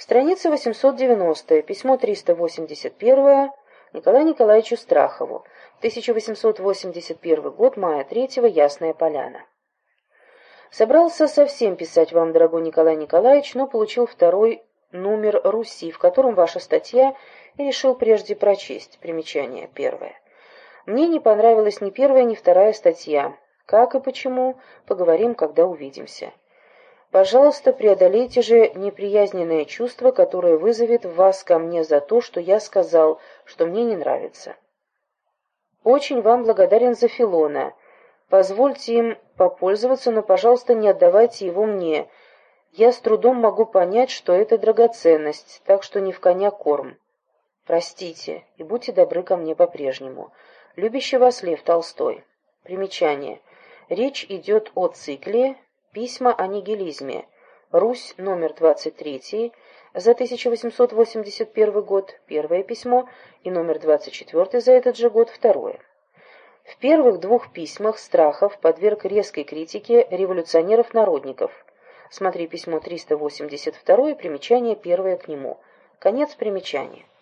Страница 890, письмо 381 Николаю Николаевичу Страхову. 1881 год, мая 3 Ясная Поляна. Собрался совсем писать вам, дорогой Николай Николаевич, но получил второй номер «Руси», в котором ваша статья, и решил прежде прочесть. Примечание первое. Мне не понравилась ни первая, ни вторая статья. Как и почему, поговорим, когда увидимся. Пожалуйста, преодолейте же неприязненное чувство, которое вызовет в вас ко мне за то, что я сказал, что мне не нравится. Очень вам благодарен за Филона. Позвольте им попользоваться, но, пожалуйста, не отдавайте его мне. Я с трудом могу понять, что это драгоценность, так что не в коня корм. Простите и будьте добры ко мне по-прежнему. Любящий вас Лев Толстой. Примечание. Речь идет о цикле Письма о нигилизме. Русь, номер 23, за 1881 год, первое письмо, и номер 24 за этот же год, второе. В первых двух письмах Страхов подверг резкой критике революционеров-народников. Смотри письмо 382 примечание первое к нему. Конец примечания.